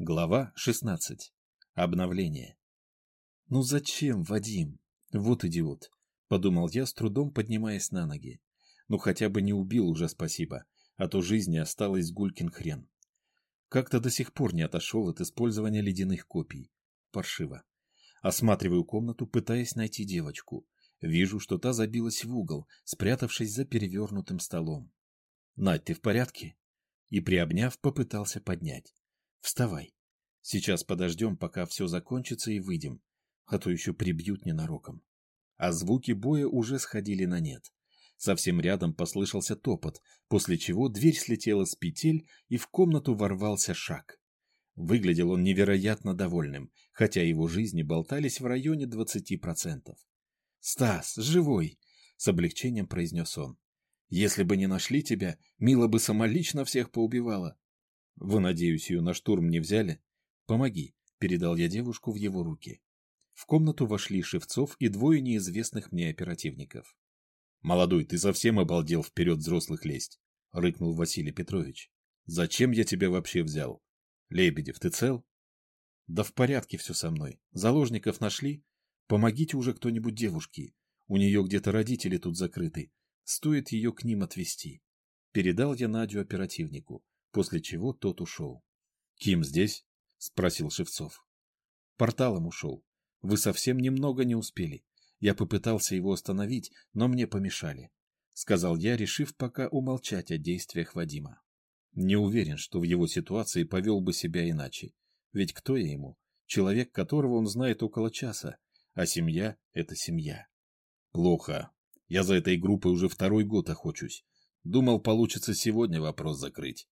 Глава 16. Обновление. «Ну зачем, Вадим? Вот идиот!» — подумал я, с трудом поднимаясь на ноги. «Ну хотя бы не убил уже спасибо, а то жизни осталось гулькин хрен. Как-то до сих пор не отошел от использования ледяных копий. Паршиво. Осматриваю комнату, пытаясь найти девочку. Вижу, что та забилась в угол, спрятавшись за перевернутым столом. «Надь, ты в порядке?» И, приобняв, попытался поднять. Вставай. Сейчас подождем, пока все закончится и выйдем, а то еще прибьют ненароком. А звуки боя уже сходили на нет. Совсем рядом послышался топот, после чего дверь слетела с петель, и в комнату ворвался шаг. Выглядел он невероятно довольным, хотя его жизни болтались в районе 20%. «Стас, живой!» — с облегчением произнес он. «Если бы не нашли тебя, Мила бы самолично всех поубивала. Вы, надеюсь, ее на штурм не взяли? Помоги, передал я девушку в его руки. В комнату вошли Шевцов и двое неизвестных мне оперативников. «Молодой, ты совсем обалдел вперед взрослых лезть?» — рыкнул Василий Петрович. «Зачем я тебя вообще взял? Лебедев, ты цел?» «Да в порядке все со мной. Заложников нашли? Помогите уже кто-нибудь девушке. У нее где-то родители тут закрыты. Стоит ее к ним отвезти». Передал я Надю оперативнику после чего тот ушел. «Ким здесь?» — спросил Шевцов. «Порталом ушел. Вы совсем немного не успели. Я попытался его остановить, но мне помешали», — сказал я, решив пока умолчать о действиях Вадима. Не уверен, что в его ситуации повел бы себя иначе. Ведь кто я ему? Человек, которого он знает около часа, а семья — это семья. Плохо. Я за этой группой уже второй год охочусь. Думал, получится сегодня вопрос закрыть.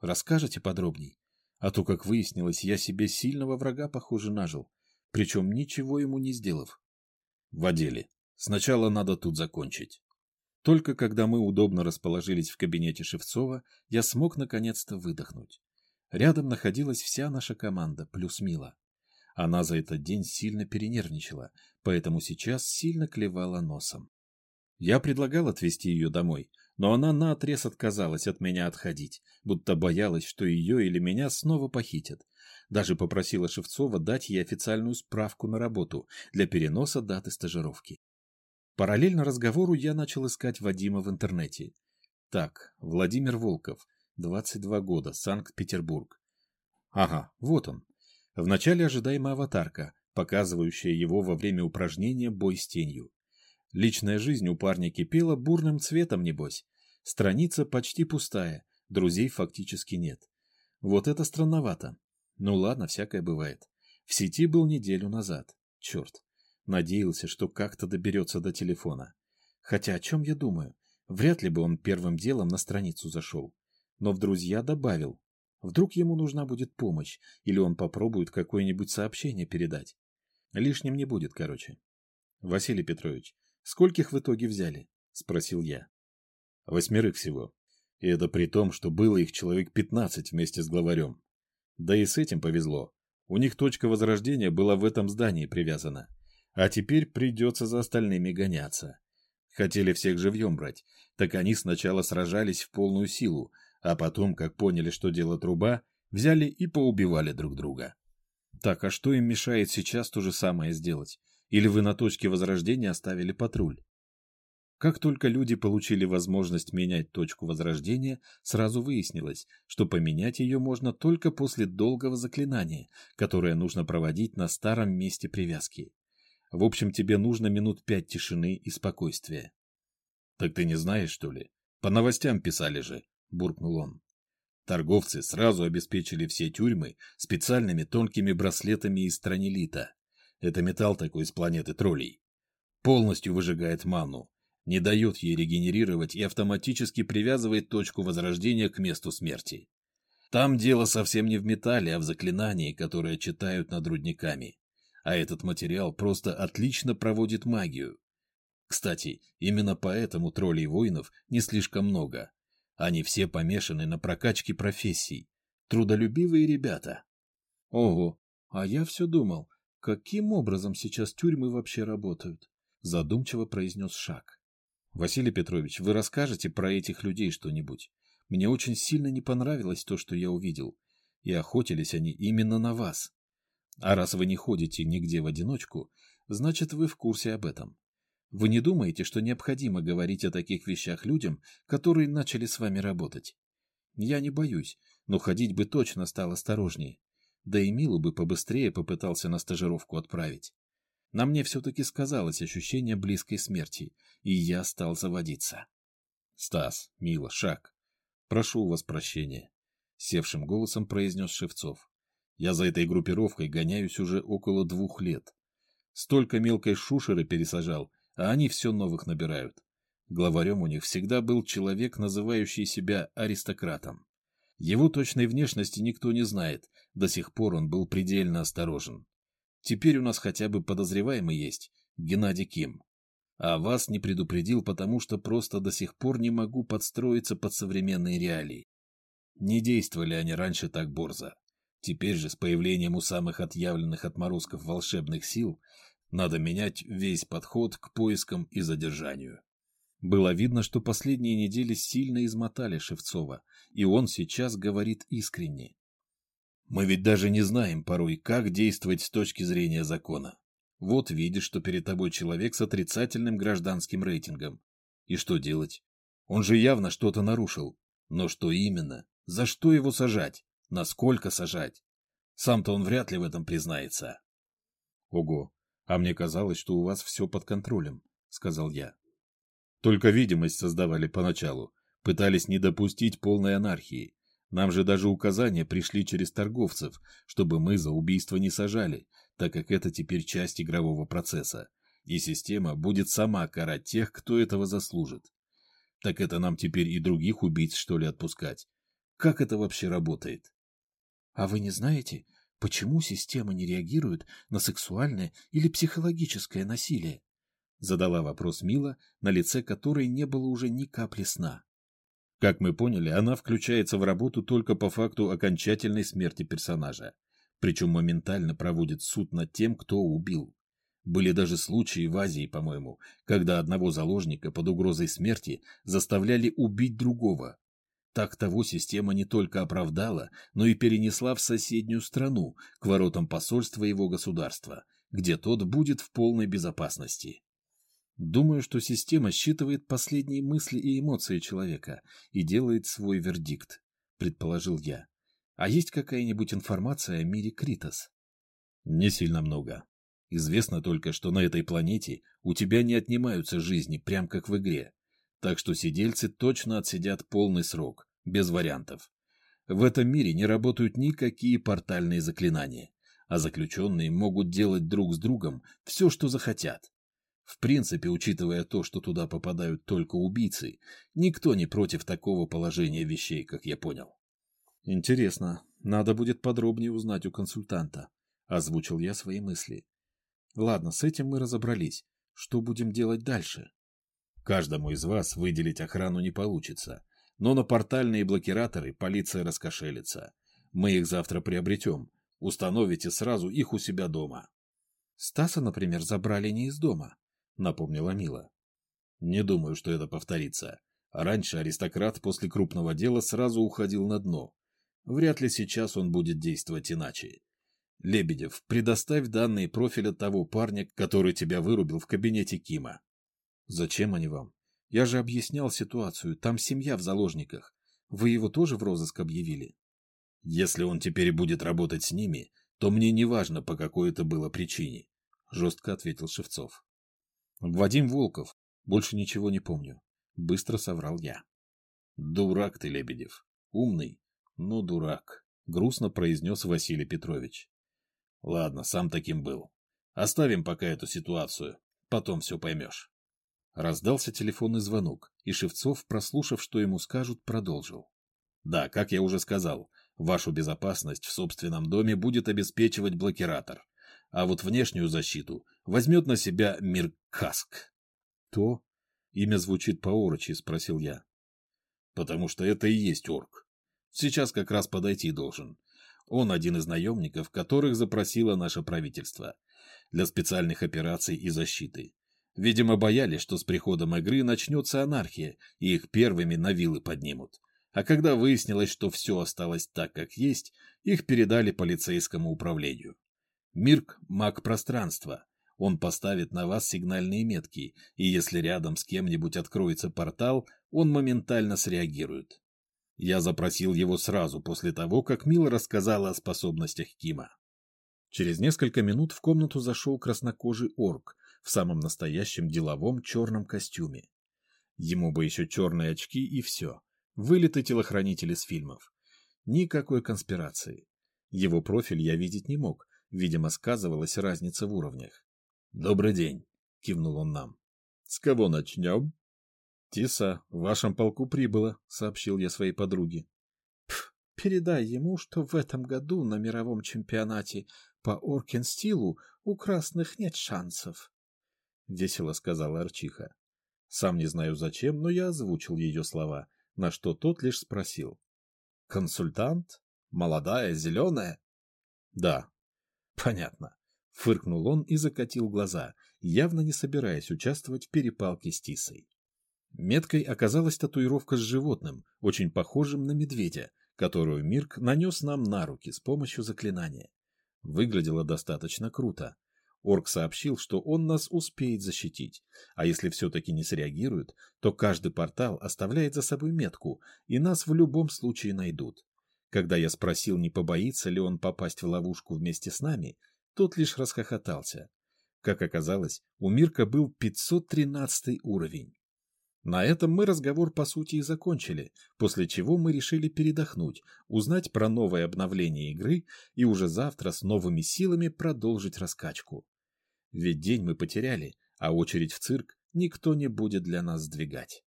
Расскажете подробней? А то, как выяснилось, я себе сильного врага, похоже, нажил, причем ничего ему не сделав. В отделе. Сначала надо тут закончить. Только когда мы удобно расположились в кабинете Шевцова, я смог наконец-то выдохнуть. Рядом находилась вся наша команда, плюс Мила. Она за этот день сильно перенервничала, поэтому сейчас сильно клевала носом. Я предлагал отвезти ее домой, но она наотрез отказалась от меня отходить, будто боялась, что ее или меня снова похитят. Даже попросила Шевцова дать ей официальную справку на работу для переноса даты стажировки. Параллельно разговору я начал искать Вадима в интернете. Так, Владимир Волков, 22 года, Санкт-Петербург. Ага, вот он. Вначале ожидаемая аватарка, показывающая его во время упражнения «Бой с тенью». Личная жизнь у парня кипела бурным цветом, небось. Страница почти пустая, друзей фактически нет. Вот это странновато. Ну ладно, всякое бывает. В сети был неделю назад. Черт. Надеялся, что как-то доберется до телефона. Хотя о чем я думаю? Вряд ли бы он первым делом на страницу зашел. Но в друзья добавил. Вдруг ему нужна будет помощь, или он попробует какое-нибудь сообщение передать. Лишним не будет, короче. Василий Петрович, скольких в итоге взяли? Спросил я. Восьмерых всего. И это при том, что было их человек пятнадцать вместе с главарем. Да и с этим повезло. У них точка возрождения была в этом здании привязана. А теперь придется за остальными гоняться. Хотели всех живьем брать, так они сначала сражались в полную силу, а потом, как поняли, что дело труба, взяли и поубивали друг друга. Так, а что им мешает сейчас то же самое сделать? Или вы на точке возрождения оставили патруль? Как только люди получили возможность менять точку возрождения, сразу выяснилось, что поменять ее можно только после долгого заклинания, которое нужно проводить на старом месте привязки. В общем, тебе нужно минут пять тишины и спокойствия. — Так ты не знаешь, что ли? По новостям писали же, — буркнул он. Торговцы сразу обеспечили все тюрьмы специальными тонкими браслетами из странилита. Это металл такой с планеты троллей. Полностью выжигает ману, не дает ей регенерировать и автоматически привязывает точку возрождения к месту смерти. Там дело совсем не в металле, а в заклинании, которое читают над рудниками. А этот материал просто отлично проводит магию. Кстати, именно поэтому троллей воинов не слишком много. Они все помешаны на прокачке профессий. Трудолюбивые ребята. Ого, а я все думал, каким образом сейчас тюрьмы вообще работают? Задумчиво произнес Шаг. Василий Петрович, вы расскажете про этих людей что-нибудь? Мне очень сильно не понравилось то, что я увидел. и охотились они именно на вас. А раз вы не ходите нигде в одиночку, значит, вы в курсе об этом. Вы не думаете, что необходимо говорить о таких вещах людям, которые начали с вами работать? Я не боюсь, но ходить бы точно стал осторожней. Да и Милу бы побыстрее попытался на стажировку отправить. На мне все-таки сказалось ощущение близкой смерти, и я стал заводиться. — Стас, Мила, шаг. Прошу у вас прощения, — севшим голосом произнес Шевцов. Я за этой группировкой гоняюсь уже около двух лет. Столько мелкой шушеры пересажал, а они все новых набирают. Главарем у них всегда был человек, называющий себя аристократом. Его точной внешности никто не знает, до сих пор он был предельно осторожен. Теперь у нас хотя бы подозреваемый есть, Геннадий Ким. А вас не предупредил, потому что просто до сих пор не могу подстроиться под современные реалии. Не действовали они раньше так борзо. Теперь же с появлением у самых отъявленных отморозков волшебных сил надо менять весь подход к поискам и задержанию. Было видно, что последние недели сильно измотали Шевцова, и он сейчас говорит искренне. Мы ведь даже не знаем порой, как действовать с точки зрения закона. Вот видишь, что перед тобой человек с отрицательным гражданским рейтингом. И что делать? Он же явно что-то нарушил. Но что именно? За что его сажать? Насколько сажать? Сам-то он вряд ли в этом признается. Ого, а мне казалось, что у вас все под контролем, сказал я. Только видимость создавали поначалу, пытались не допустить полной анархии. Нам же даже указания пришли через торговцев, чтобы мы за убийство не сажали, так как это теперь часть игрового процесса, и система будет сама карать тех, кто этого заслужит. Так это нам теперь и других убийц, что ли, отпускать? Как это вообще работает? А вы не знаете, почему система не реагирует на сексуальное или психологическое насилие? Задала вопрос Мила, на лице которой не было уже ни капли сна. Как мы поняли, она включается в работу только по факту окончательной смерти персонажа, причем моментально проводит суд над тем, кто убил. Были даже случаи в Азии, по-моему, когда одного заложника под угрозой смерти заставляли убить другого. Так того система не только оправдала, но и перенесла в соседнюю страну, к воротам посольства его государства, где тот будет в полной безопасности. Думаю, что система считывает последние мысли и эмоции человека и делает свой вердикт, предположил я. А есть какая-нибудь информация о мире Критос? Не сильно много. Известно только, что на этой планете у тебя не отнимаются жизни, прям как в игре. Так что сидельцы точно отсидят полный срок, без вариантов. В этом мире не работают никакие портальные заклинания, а заключенные могут делать друг с другом все, что захотят. В принципе, учитывая то, что туда попадают только убийцы, никто не против такого положения вещей, как я понял. Интересно, надо будет подробнее узнать у консультанта, озвучил я свои мысли. Ладно, с этим мы разобрались. Что будем делать дальше? Каждому из вас выделить охрану не получится, но на портальные блокираторы полиция раскошелится. Мы их завтра приобретем. Установите сразу их у себя дома. Стаса, например, забрали не из дома, напомнила Мила. Не думаю, что это повторится. Раньше аристократ после крупного дела сразу уходил на дно. Вряд ли сейчас он будет действовать иначе. Лебедев, предоставь данные профиля того парня, который тебя вырубил в кабинете Кима. Зачем они вам? Я же объяснял ситуацию, там семья в заложниках. Вы его тоже в розыск объявили? Если он теперь будет работать с ними, то мне не важно, по какой это было причине, жестко ответил Шевцов. Вадим Волков. Больше ничего не помню. Быстро соврал я. Дурак ты, Лебедев. Умный, но дурак. Грустно произнес Василий Петрович. Ладно, сам таким был. Оставим пока эту ситуацию. Потом все поймешь. Раздался телефонный звонок, и Шевцов, прослушав, что ему скажут, продолжил. Да, как я уже сказал, вашу безопасность в собственном доме будет обеспечивать блокиратор а вот внешнюю защиту возьмет на себя Миркаск. — То? Имя звучит по-орочи, — спросил я. — Потому что это и есть орк. Сейчас как раз подойти должен. Он один из наемников, которых запросило наше правительство для специальных операций и защиты. Видимо, боялись, что с приходом игры начнется анархия, и их первыми на вилы поднимут. А когда выяснилось, что все осталось так, как есть, их передали полицейскому управлению. Мирк – маг пространства. Он поставит на вас сигнальные метки, и если рядом с кем-нибудь откроется портал, он моментально среагирует. Я запросил его сразу после того, как Мила рассказала о способностях Кима. Через несколько минут в комнату зашел краснокожий орк в самом настоящем деловом черном костюме. Ему бы еще черные очки и все. Вылитый телохранитель из фильмов. Никакой конспирации. Его профиль я видеть не мог, видимо, сказывалась разница в уровнях. «Добрый день», — кивнул он нам. «С кого начнем?» «Тиса, в вашем полку прибыло», — сообщил я своей подруге. «Передай ему, что в этом году на мировом чемпионате по Оркенстилу у красных нет шансов», — весело сказала Арчиха. Сам не знаю зачем, но я озвучил ее слова, на что тот лишь спросил. «Консультант? Молодая, зеленая?» «Да». «Понятно», — фыркнул он и закатил глаза, явно не собираясь участвовать в перепалке с Тисой. Меткой оказалась татуировка с животным, очень похожим на медведя, которую Мирк нанес нам на руки с помощью заклинания. Выглядело достаточно круто, Орк сообщил, что он нас успеет защитить, а если все-таки не среагирует, то каждый портал оставляет за собой метку, и нас в любом случае найдут. Когда я спросил, не побоится ли он попасть в ловушку вместе с нами, тот лишь расхохотался. Как оказалось, у Мирка был 513 уровень. На этом мы разговор по сути и закончили, после чего мы решили передохнуть, узнать про новое обновление игры и уже завтра с новыми силами продолжить раскачку. Ведь день мы потеряли, а очередь в цирк никто не будет для нас сдвигать.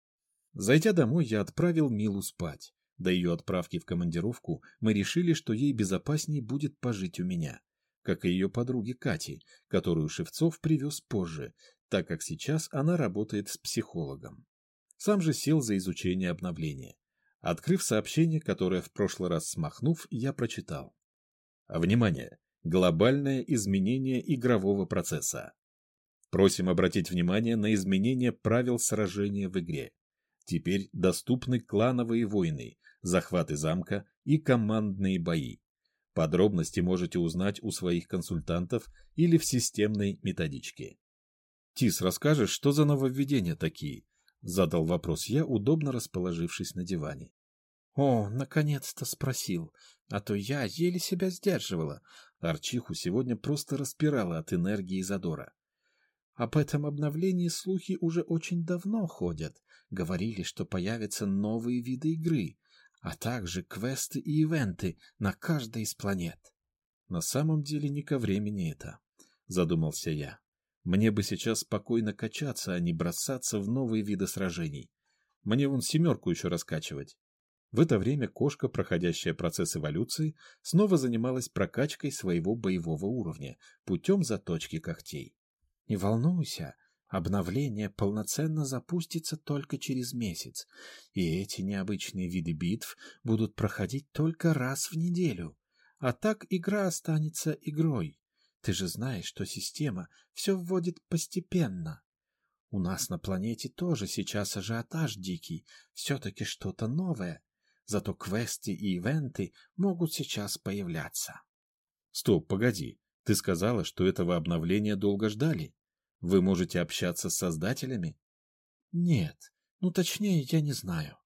Зайдя домой, я отправил Милу спать. До ее отправки в командировку мы решили, что ей безопаснее будет пожить у меня, как и ее подруге Кате, которую Шевцов привез позже, так как сейчас она работает с психологом. Сам же сел за изучение обновления. Открыв сообщение, которое в прошлый раз смахнув, я прочитал. Внимание! Глобальное изменение игрового процесса. Просим обратить внимание на изменение правил сражения в игре. Теперь доступны клановые войны, захваты замка и командные бои. Подробности можете узнать у своих консультантов или в системной методичке. Тис, расскажешь, что за нововведения такие? Задал вопрос я, удобно расположившись на диване. О, наконец-то спросил, а то я еле себя сдерживала. Арчиху сегодня просто распирала от энергии и задора. Об этом обновлении слухи уже очень давно ходят. Говорили, что появятся новые виды игры, а также квесты и ивенты на каждой из планет. На самом деле не ко времени это, задумался я. Мне бы сейчас спокойно качаться, а не бросаться в новые виды сражений. Мне вон семерку еще раскачивать. В это время кошка, проходящая процесс эволюции, снова занималась прокачкой своего боевого уровня путем заточки когтей. «Не волнуйся, обновление полноценно запустится только через месяц, и эти необычные виды битв будут проходить только раз в неделю. А так игра останется игрой. Ты же знаешь, что система все вводит постепенно. У нас на планете тоже сейчас ажиотаж дикий, все-таки что-то новое» зато квесты и ивенты могут сейчас появляться. Стоп, погоди. Ты сказала, что этого обновления долго ждали. Вы можете общаться с создателями? Нет. Ну, точнее, я не знаю.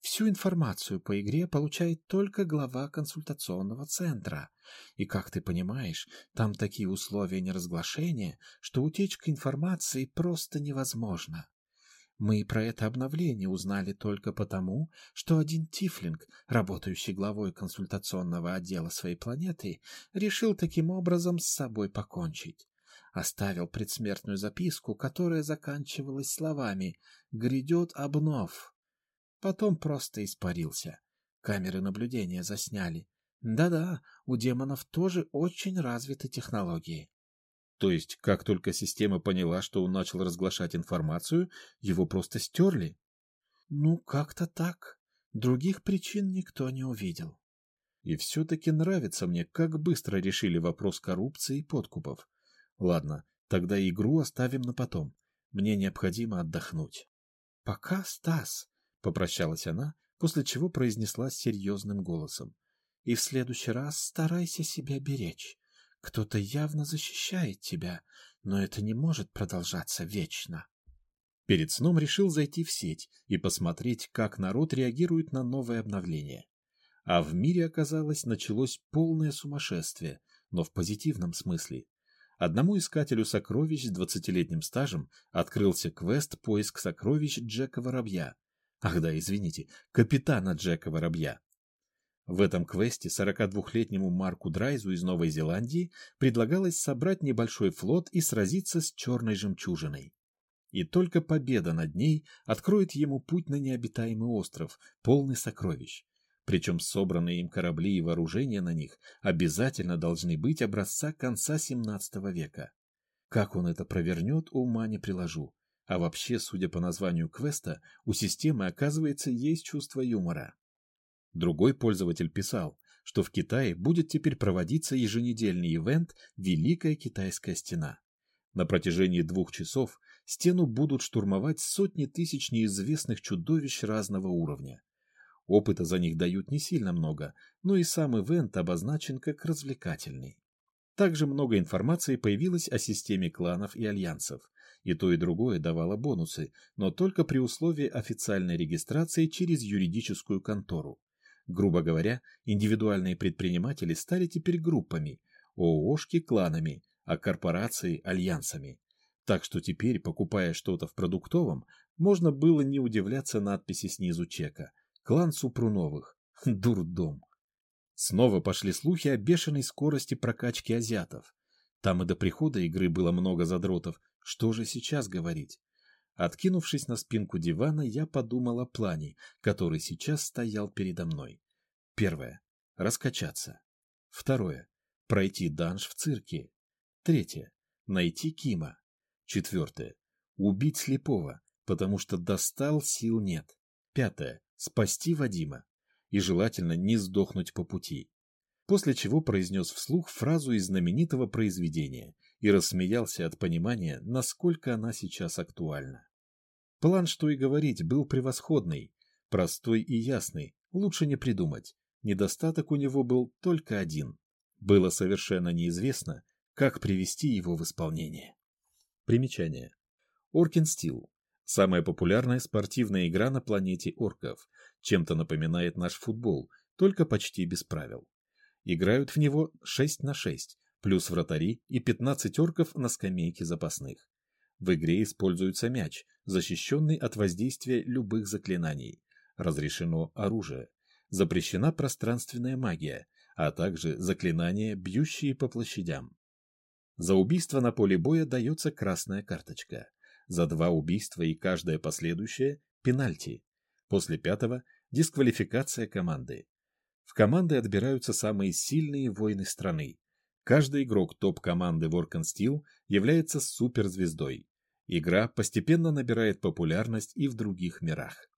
Всю информацию по игре получает только глава консультационного центра. И, как ты понимаешь, там такие условия неразглашения, что утечка информации просто невозможна. Мы про это обновление узнали только потому, что один тифлинг, работающий главой консультационного отдела своей планеты, решил таким образом с собой покончить. Оставил предсмертную записку, которая заканчивалась словами «Грядет обнов». Потом просто испарился. Камеры наблюдения засняли. Да-да, у демонов тоже очень развиты технологии. То есть, как только система поняла, что он начал разглашать информацию, его просто стерли? Ну, как-то так. Других причин никто не увидел. И все-таки нравится мне, как быстро решили вопрос коррупции и подкупов. Ладно, тогда игру оставим на потом. Мне необходимо отдохнуть. Пока, Стас, — попрощалась она, после чего произнесла серьезным голосом. «И в следующий раз старайся себя беречь. Кто-то явно защищает тебя, но это не может продолжаться вечно». Перед сном решил зайти в сеть и посмотреть, как народ реагирует на новое обновление. А в мире, оказалось, началось полное сумасшествие, но в позитивном смысле. Одному искателю сокровищ с двадцатилетним стажем открылся квест «Поиск сокровищ Джека Воробья». Ах да, извините, капитана Джека Воробья. В этом квесте 42-летнему Марку Драйзу из Новой Зеландии предлагалось собрать небольшой флот и сразиться с черной жемчужиной. И только победа над ней откроет ему путь на необитаемый остров, полный сокровищ. Причем собранные им корабли и вооружения на них обязательно должны быть образца конца 17 века. Как он это провернет, ума не приложу. А вообще, судя по названию квеста, у системы, оказывается, есть чувство юмора. Другой пользователь писал, что в Китае будет теперь проводиться еженедельный ивент «Великая китайская стена». На протяжении двух часов стену будут штурмовать сотни тысяч неизвестных чудовищ разного уровня. Опыта за них дают не сильно много, но и сам ивент обозначен как развлекательный. Также много информации появилось о системе кланов и альянсов. И то, и другое давало бонусы, но только при условии официальной регистрации через юридическую контору. Грубо говоря, индивидуальные предприниматели стали теперь группами, ООшки – кланами, а корпорации – альянсами. Так что теперь, покупая что-то в продуктовом, можно было не удивляться надписи снизу чека «Клан Супруновых». Дурдом. Снова пошли слухи о бешеной скорости прокачки азиатов. Там и до прихода игры было много задротов. Что же сейчас говорить? Откинувшись на спинку дивана, я подумал о плане, который сейчас стоял передо мной. Первое. Раскачаться. Второе. Пройти данж в цирке. Третье. Найти Кима. Четвертое. Убить слепого, потому что достал сил нет. Пятое. Спасти Вадима. И желательно не сдохнуть по пути. После чего произнес вслух фразу из знаменитого произведения и рассмеялся от понимания, насколько она сейчас актуальна. План, что и говорить, был превосходный, простой и ясный, лучше не придумать. Недостаток у него был только один. Было совершенно неизвестно, как привести его в исполнение. Примечание. Оркин Стил. Самая популярная спортивная игра на планете орков. Чем-то напоминает наш футбол, только почти без правил. Играют в него 6 на 6, плюс вратари и 15 орков на скамейке запасных. В игре используется мяч, защищенный от воздействия любых заклинаний. Разрешено оружие. Запрещена пространственная магия, а также заклинания, бьющие по площадям. За убийство на поле боя дается красная карточка. За два убийства и каждое последующее – пенальти. После пятого – дисквалификация команды. В команды отбираются самые сильные воины страны. Каждый игрок топ-команды Work Steel является суперзвездой. Игра постепенно набирает популярность и в других мирах.